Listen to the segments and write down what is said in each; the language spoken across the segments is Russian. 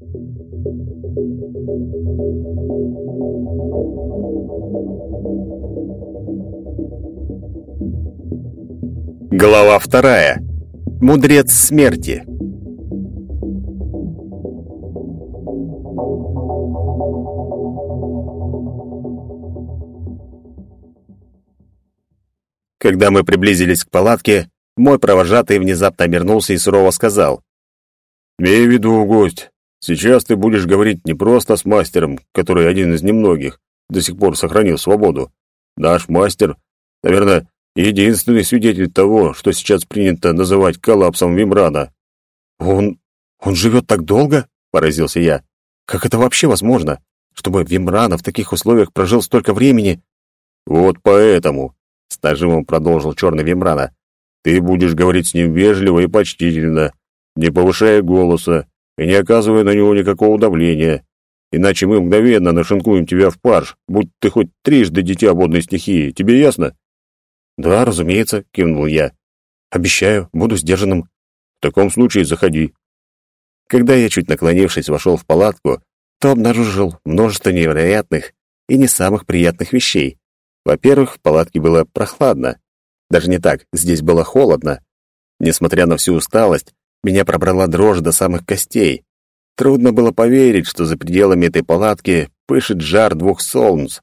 Глава вторая. Мудрец смерти. Когда мы приблизились к палатке, мой провожатый внезапно обернулся и сурово сказал. «Имей в виду, гость, сейчас ты будешь говорить не просто с мастером, который один из немногих, до сих пор сохранил свободу. Наш мастер, наверное, единственный свидетель того, что сейчас принято называть коллапсом Вимрана». «Он... он живет так долго?» — поразился я. «Как это вообще возможно? Чтобы Вимрана в таких условиях прожил столько времени?» «Вот поэтому», — с нажимом продолжил черный Вимрана, «ты будешь говорить с ним вежливо и почтительно, не повышая голоса и не оказывая на него никакого давления, иначе мы мгновенно нашинкуем тебя в парш, будь ты хоть трижды дитя водной стихии. Тебе ясно?» «Да, разумеется», — кивнул я. «Обещаю, буду сдержанным». «В таком случае заходи». Когда я, чуть наклонившись, вошел в палатку, то обнаружил множество невероятных и не самых приятных вещей. Во-первых, в палатке было прохладно. Даже не так, здесь было холодно. Несмотря на всю усталость, меня пробрала дрожь до самых костей. Трудно было поверить, что за пределами этой палатки пышет жар двух солнц.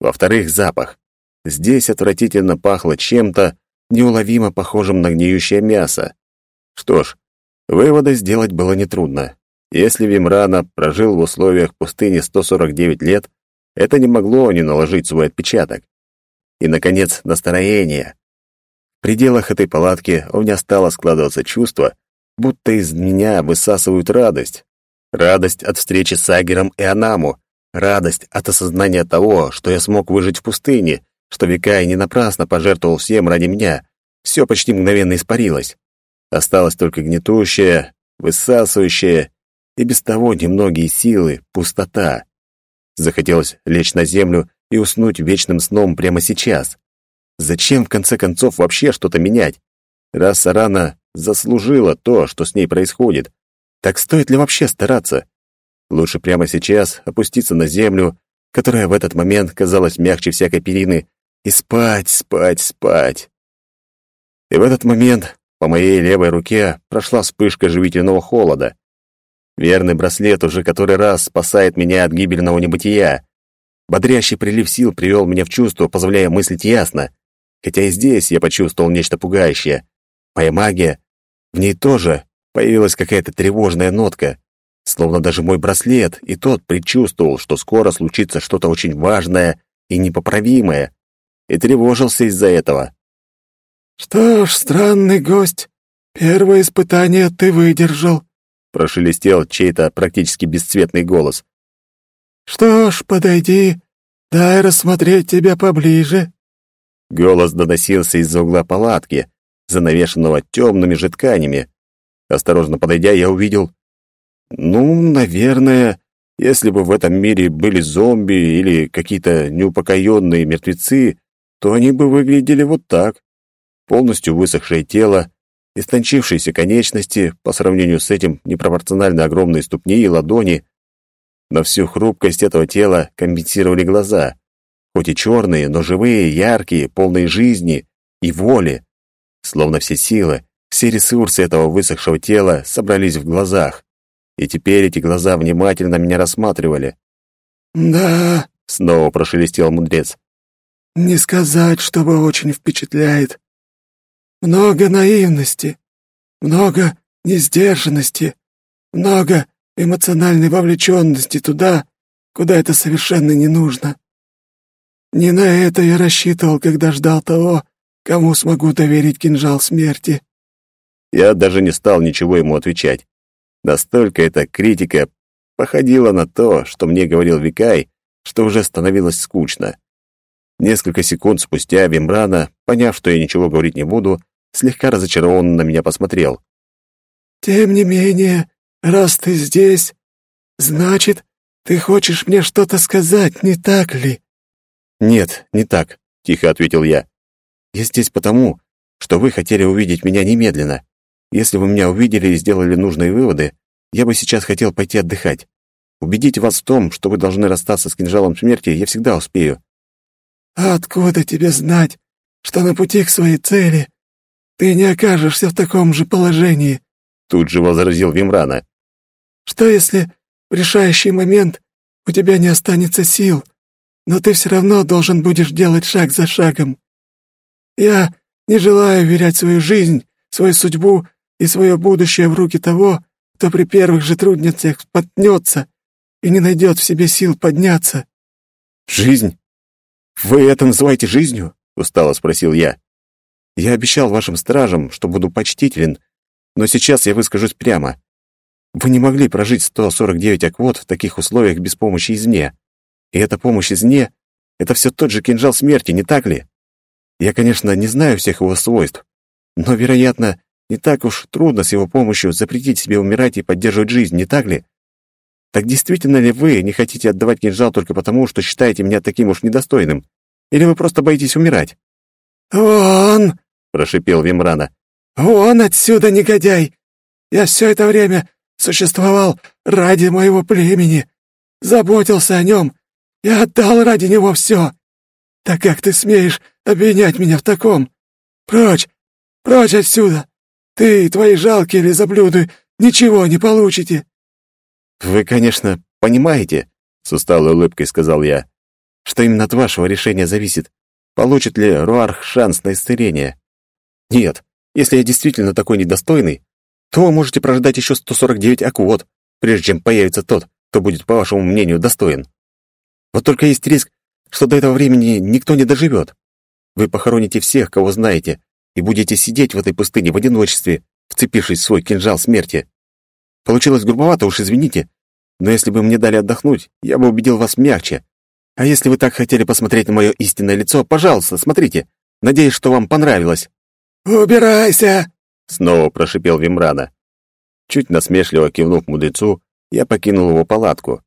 Во-вторых, запах. Здесь отвратительно пахло чем-то, неуловимо похожим на гниющее мясо. Что ж, выводы сделать было нетрудно. Если Вимрана прожил в условиях пустыни 149 лет, это не могло не наложить свой отпечаток. И, наконец, настроение. Пределах этой палатки у меня стало складываться чувство, будто из меня высасывают радость. Радость от встречи с Агером и Анаму, радость от осознания того, что я смог выжить в пустыне, что Викай не напрасно пожертвовал всем ради меня. Все почти мгновенно испарилось. Осталось только гнетущая, высасывающая и без того немногие силы, пустота. Захотелось лечь на землю и уснуть вечным сном прямо сейчас. Зачем, в конце концов, вообще что-то менять? Раз Сарана заслужила то, что с ней происходит, так стоит ли вообще стараться? Лучше прямо сейчас опуститься на землю, которая в этот момент казалась мягче всякой перины, и спать, спать, спать. И в этот момент по моей левой руке прошла вспышка живительного холода. Верный браслет уже который раз спасает меня от гибельного небытия. Бодрящий прилив сил привел меня в чувство, позволяя мыслить ясно. Хотя и здесь я почувствовал нечто пугающее. Моя магия, в ней тоже появилась какая-то тревожная нотка. Словно даже мой браслет и тот предчувствовал, что скоро случится что-то очень важное и непоправимое, и тревожился из-за этого. «Что ж, странный гость, первое испытание ты выдержал», прошелестел чей-то практически бесцветный голос. «Что ж, подойди, дай рассмотреть тебя поближе». Голос доносился из-за угла палатки, занавешенного темными же тканями. Осторожно подойдя, я увидел... Ну, наверное, если бы в этом мире были зомби или какие-то неупокоенные мертвецы, то они бы выглядели вот так. Полностью высохшее тело, истончившиеся конечности, по сравнению с этим непропорционально огромные ступни и ладони. Но всю хрупкость этого тела компенсировали глаза. Хоть и черные, но живые, яркие, полные жизни и воли. Словно все силы, все ресурсы этого высохшего тела собрались в глазах. И теперь эти глаза внимательно меня рассматривали. «Да», — снова прошелестел мудрец. «Не сказать, чтобы очень впечатляет. Много наивности, много несдержанности, много эмоциональной вовлеченности туда, куда это совершенно не нужно. Не на это я рассчитывал, когда ждал того, кому смогу доверить кинжал смерти. Я даже не стал ничего ему отвечать. Настолько эта критика походила на то, что мне говорил Викай, что уже становилось скучно. Несколько секунд спустя Вимрана, поняв, что я ничего говорить не буду, слегка разочарованно на меня посмотрел. «Тем не менее, раз ты здесь, значит, ты хочешь мне что-то сказать, не так ли?» «Нет, не так», — тихо ответил я. «Я здесь потому, что вы хотели увидеть меня немедленно. Если вы меня увидели и сделали нужные выводы, я бы сейчас хотел пойти отдыхать. Убедить вас в том, что вы должны расстаться с кинжалом смерти, я всегда успею». «А откуда тебе знать, что на пути к своей цели ты не окажешься в таком же положении?» Тут же возразил Вимрана. «Что если в решающий момент у тебя не останется сил, но ты все равно должен будешь делать шаг за шагом? Я не желаю верять свою жизнь, свою судьбу и свое будущее в руки того, кто при первых же трудностях споткнется и не найдет в себе сил подняться». «Жизнь? Вы это называете жизнью?» — устало спросил я. «Я обещал вашим стражам, что буду почтителен, но сейчас я выскажусь прямо. Вы не могли прожить 149 аквот в таких условиях без помощи извне. И эта помощь извне — это все тот же кинжал смерти, не так ли? Я, конечно, не знаю всех его свойств, но, вероятно, не так уж трудно с его помощью запретить себе умирать и поддерживать жизнь, не так ли? Так действительно ли вы не хотите отдавать кинжал только потому, что считаете меня таким уж недостойным? Или вы просто боитесь умирать?» «Вон!» — прошипел Вимрана. «Вон отсюда, негодяй! Я все это время существовал ради моего племени, заботился о нем и отдал ради него все. Так как ты смеешь обвинять меня в таком? Прочь! Прочь отсюда! Ты и твои жалкие лизоблюды ничего не получите!» «Вы, конечно, понимаете, — с усталой улыбкой сказал я, — что именно от вашего решения зависит, получит ли Руарх шанс на исцеление. Нет, если я действительно такой недостойный, то вы можете прождать еще 149 аквот, прежде чем появится тот, кто будет, по вашему мнению, достоин. Вот только есть риск, что до этого времени никто не доживет. Вы похороните всех, кого знаете, и будете сидеть в этой пустыне в одиночестве, вцепившись в свой кинжал смерти. Получилось грубовато, уж извините, но если бы мне дали отдохнуть, я бы убедил вас мягче. А если вы так хотели посмотреть на мое истинное лицо, пожалуйста, смотрите. Надеюсь, что вам понравилось. «Убирайся!» — снова прошипел Вимрана. Чуть насмешливо кивнув мудрецу, я покинул его палатку.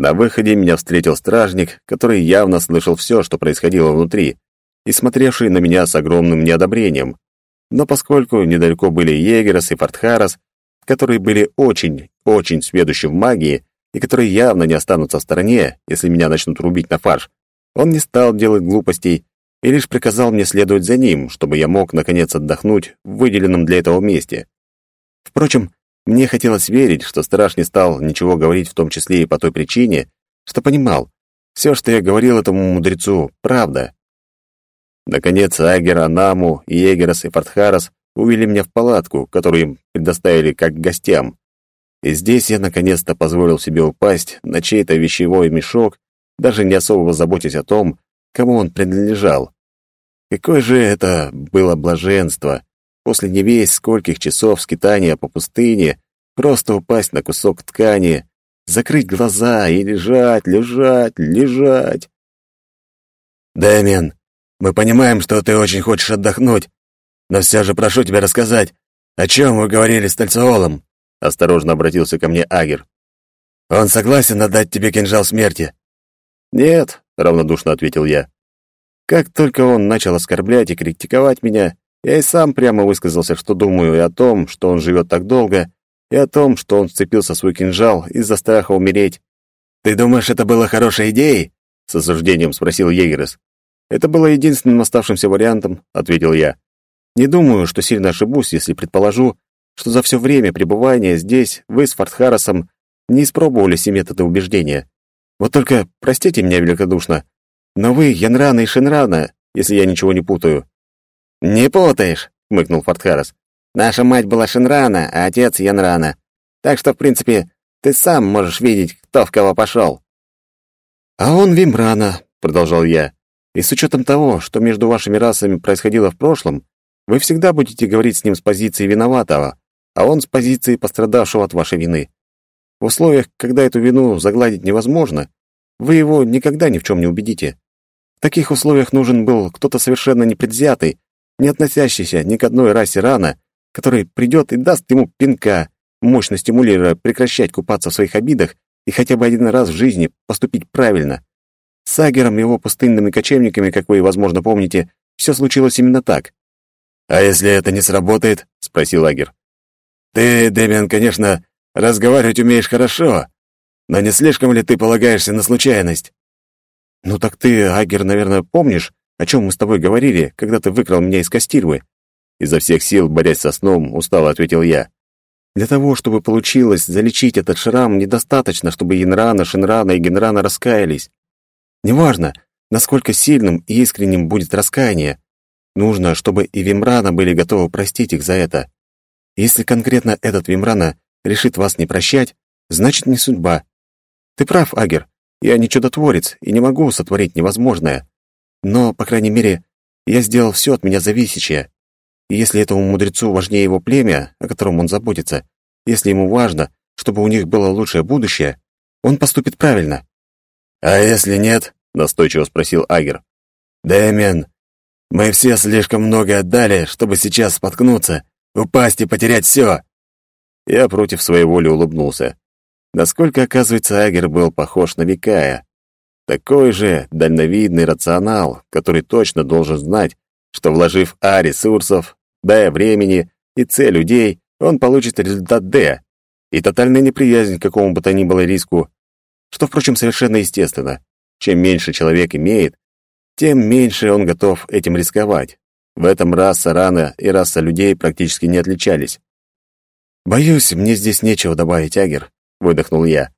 На выходе меня встретил стражник, который явно слышал все, что происходило внутри, и смотревший на меня с огромным неодобрением. Но поскольку недалеко были Егерас и Фортхарас, которые были очень, очень сведущи в магии и которые явно не останутся в стороне, если меня начнут рубить на фарш, он не стал делать глупостей и лишь приказал мне следовать за ним, чтобы я мог, наконец, отдохнуть в выделенном для этого месте. Впрочем, мне хотелось верить, что страж не стал ничего говорить в том числе и по той причине, что понимал, все, что я говорил этому мудрецу, правда. Наконец, Агер, Анаму, Егерас и Фортхарас увели меня в палатку, которую им предоставили как гостям. И здесь я наконец-то позволил себе упасть на чей-то вещевой мешок, даже не особо заботясь о том, кому он принадлежал. Какое же это было блаженство после не весь скольких часов скитания по пустыне просто упасть на кусок ткани, закрыть глаза и лежать, лежать, лежать. «Дэмиан, мы понимаем, что ты очень хочешь отдохнуть, но все же прошу тебя рассказать, о чем вы говорили с Тальциолом?» — осторожно обратился ко мне Агер. «Он согласен отдать тебе кинжал смерти?» «Нет», — равнодушно ответил я. Как только он начал оскорблять и критиковать меня, я и сам прямо высказался, что думаю и о том, что он живет так долго, и о том, что он вцепился в свой кинжал из-за страха умереть. «Ты думаешь, это было хорошей идеей?» — с осуждением спросил Егерес. «Это было единственным оставшимся вариантом», — ответил я. «Не думаю, что сильно ошибусь, если предположу, что за все время пребывания здесь вы с Фортхарасом не испробовали все методы убеждения. Вот только, простите меня великодушно, но вы Янрана и Шинрана, если я ничего не путаю». «Не путаешь», — хмыкнул Фортхарас. «Наша мать была Шинрана, а отец Янрана. Так что, в принципе, ты сам можешь видеть, кто в кого пошел». «А он Вимрана», — продолжал я. «И с учетом того, что между вашими расами происходило в прошлом, вы всегда будете говорить с ним с позиции виноватого, а он с позиции пострадавшего от вашей вины. В условиях, когда эту вину загладить невозможно, вы его никогда ни в чем не убедите. В таких условиях нужен был кто-то совершенно непредвзятый, не относящийся ни к одной расе рана, который придет и даст ему пинка, мощно стимулируя прекращать купаться в своих обидах и хотя бы один раз в жизни поступить правильно. С Агером и его пустынными кочевниками, как вы, возможно, помните, все случилось именно так. «А если это не сработает?» — спросил Агер. «Ты, Дэмиан, конечно, разговаривать умеешь хорошо, но не слишком ли ты полагаешься на случайность?» «Ну так ты, Агер, наверное, помнишь, о чем мы с тобой говорили, когда ты выкрал меня из Костирвы?» Изо всех сил, борясь со сном, устало ответил я. «Для того, чтобы получилось залечить этот шрам, недостаточно, чтобы Янрана, Шинрана и Генрана раскаялись. Неважно, насколько сильным и искренним будет раскаяние, нужно, чтобы и Вимрана были готовы простить их за это. Если конкретно этот Вимрана решит вас не прощать, значит, не судьба. Ты прав, Агер, я не чудотворец и не могу сотворить невозможное. Но, по крайней мере, я сделал все от меня зависящее. И если этому мудрецу важнее его племя, о котором он заботится, если ему важно, чтобы у них было лучшее будущее, он поступит правильно. «А если нет?» — настойчиво спросил Агер. «Дэмиан, мы все слишком много отдали, чтобы сейчас споткнуться, упасть и потерять все». Я против своей воли улыбнулся. Насколько, оказывается, Агер был похож на Викая. Такой же дальновидный рационал, который точно должен знать, что, вложив А ресурсов, Б времени и С людей, он получит результат Д и тотальная неприязнь к какому бы то ни было риску, что, впрочем, совершенно естественно. Чем меньше человек имеет, тем меньше он готов этим рисковать. В этом раса рана и раса людей практически не отличались. «Боюсь, мне здесь нечего добавить, Агер», — выдохнул я.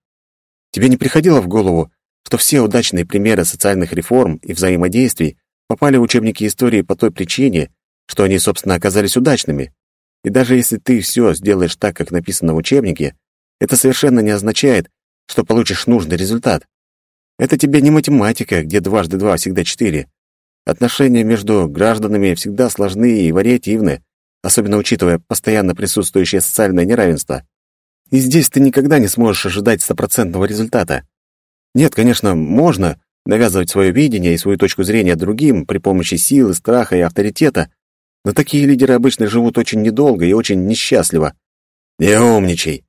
«Тебе не приходило в голову, что все удачные примеры социальных реформ и взаимодействий попали в учебники истории по той причине, что они, собственно, оказались удачными? И даже если ты все сделаешь так, как написано в учебнике, это совершенно не означает, что получишь нужный результат. Это тебе не математика, где дважды два всегда четыре. Отношения между гражданами всегда сложны и вариативны, особенно учитывая постоянно присутствующее социальное неравенство. И здесь ты никогда не сможешь ожидать стопроцентного результата. Нет, конечно, можно навязывать свое видение и свою точку зрения другим при помощи силы, страха и авторитета, но такие лидеры обычно живут очень недолго и очень несчастливо. «Не умничай!»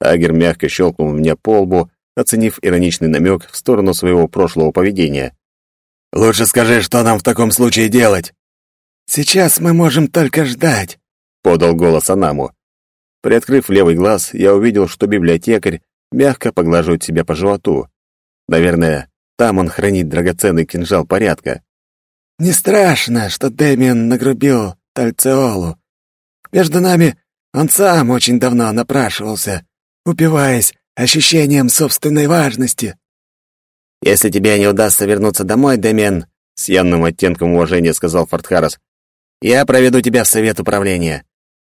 Агер мягко щелкнул меня по лбу, оценив ироничный намек в сторону своего прошлого поведения. «Лучше скажи, что нам в таком случае делать?» «Сейчас мы можем только ждать», — подал голос Анаму. Приоткрыв левый глаз, я увидел, что библиотекарь мягко поглаживает себя по животу. Наверное, там он хранит драгоценный кинжал порядка. «Не страшно, что Дэмиан нагрубил Тальцеолу. Между нами он сам очень давно напрашивался, упиваясь ощущением собственной важности. «Если тебе не удастся вернуться домой, Дэмиан», — с явным оттенком уважения сказал Фортхарас, «я проведу тебя в совет управления.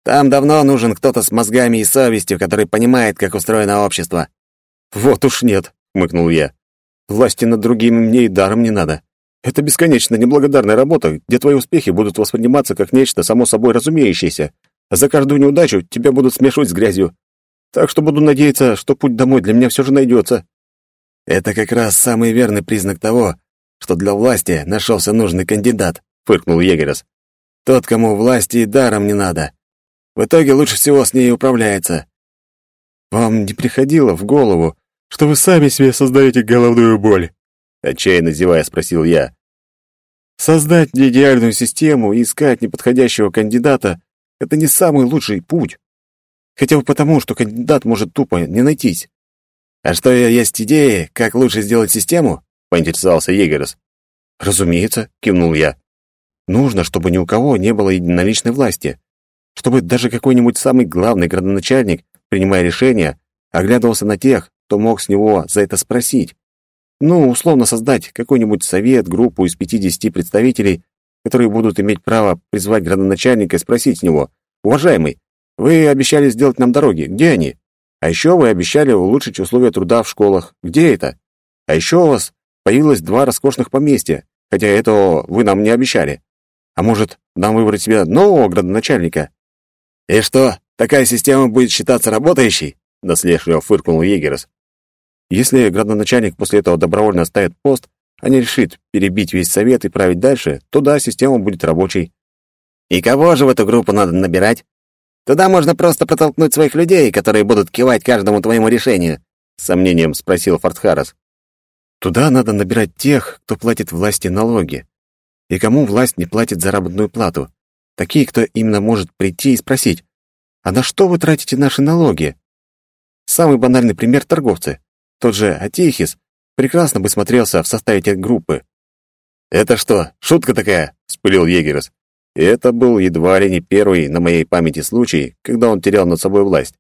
Там давно нужен кто-то с мозгами и совестью, который понимает, как устроено общество». «Вот уж нет», — хмыкнул я. «Власти над другими мне и даром не надо. Это бесконечно неблагодарная работа, где твои успехи будут восприниматься как нечто само собой разумеющееся, а за каждую неудачу тебя будут смешивать с грязью. Так что буду надеяться, что путь домой для меня все же найдется. Это как раз самый верный признак того, что для власти нашелся нужный кандидат, фыркнул Егерес. Тот, кому власти и даром не надо. В итоге лучше всего с ней управляется. Вам не приходило в голову, что вы сами себе создаете головную боль? Отчаянно зевая, спросил я. Создать идеальную систему и искать неподходящего кандидата — это не самый лучший путь. Хотя бы потому, что кандидат может тупо не найтись. «А что, есть идеи, как лучше сделать систему?» — поинтересовался Егерс. «Разумеется», — кивнул я. «Нужно, чтобы ни у кого не было единоличной власти. Чтобы даже какой-нибудь самый главный градоначальник, принимая решения, оглядывался на тех, кто мог с него за это спросить. Ну, условно создать какой-нибудь совет, группу из 50 представителей, которые будут иметь право призвать градоначальника и спросить с него, «Уважаемый, вы обещали сделать нам дороги. Где они? А еще вы обещали улучшить условия труда в школах. Где это? А еще у вас появилось два роскошных поместья, хотя этого вы нам не обещали. А может, нам выбрать себе нового градоначальника? И что, такая система будет считаться работающей? Наследливо фыркнул Егерс. Если градоначальник после этого добровольно оставит пост, а не решит перебить весь совет и править дальше, то да, система будет рабочей. И кого же в эту группу надо набирать? Туда можно просто протолкнуть своих людей, которые будут кивать каждому твоему решению», — с сомнением спросил Фортхарас. «Туда надо набирать тех, кто платит власти налоги, и кому власть не платит заработную плату. Такие, кто именно может прийти и спросить, «А на что вы тратите наши налоги?» Самый банальный пример — торговцы. Тот же Атихис прекрасно бы смотрелся в составе этой группы. «Это что, шутка такая?» — вспылил Егерс. И это был едва ли не первый на моей памяти случай, когда он терял над собой власть.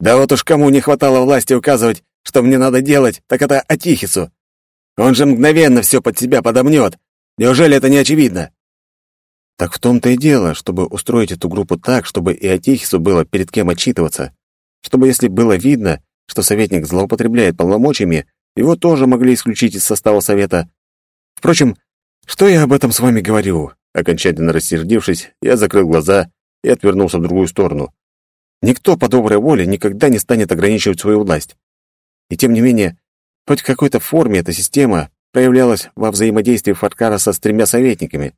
«Да вот уж кому не хватало власти указывать, что мне надо делать, так это Атихису. Он же мгновенно все под себя подомнет. Неужели это не очевидно?» Так в том-то и дело, чтобы устроить эту группу так, чтобы и Атихису было перед кем отчитываться. Чтобы, если было видно, что советник злоупотребляет полномочиями, его тоже могли исключить из состава совета. Впрочем, что я об этом с вами говорю? Окончательно рассердившись, я закрыл глаза и отвернулся в другую сторону. Никто по доброй воле никогда не станет ограничивать свою власть. И тем не менее, хоть в какой-то форме эта система проявлялась во взаимодействии Фаркараса с тремя советниками.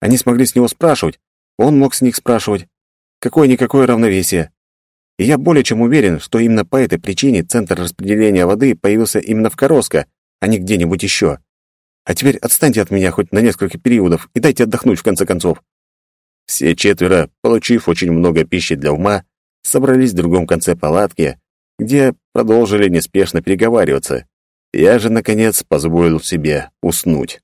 Они смогли с него спрашивать, он мог с них спрашивать. Какое-никакое равновесие. И я более чем уверен, что именно по этой причине центр распределения воды появился именно в Короско, а не где-нибудь еще. А теперь отстаньте от меня хоть на несколько периодов и дайте отдохнуть в конце концов. Все четверо, получив очень много пищи для ума, собрались в другом конце палатки, где продолжили неспешно переговариваться. Я же, наконец, позволил себе уснуть.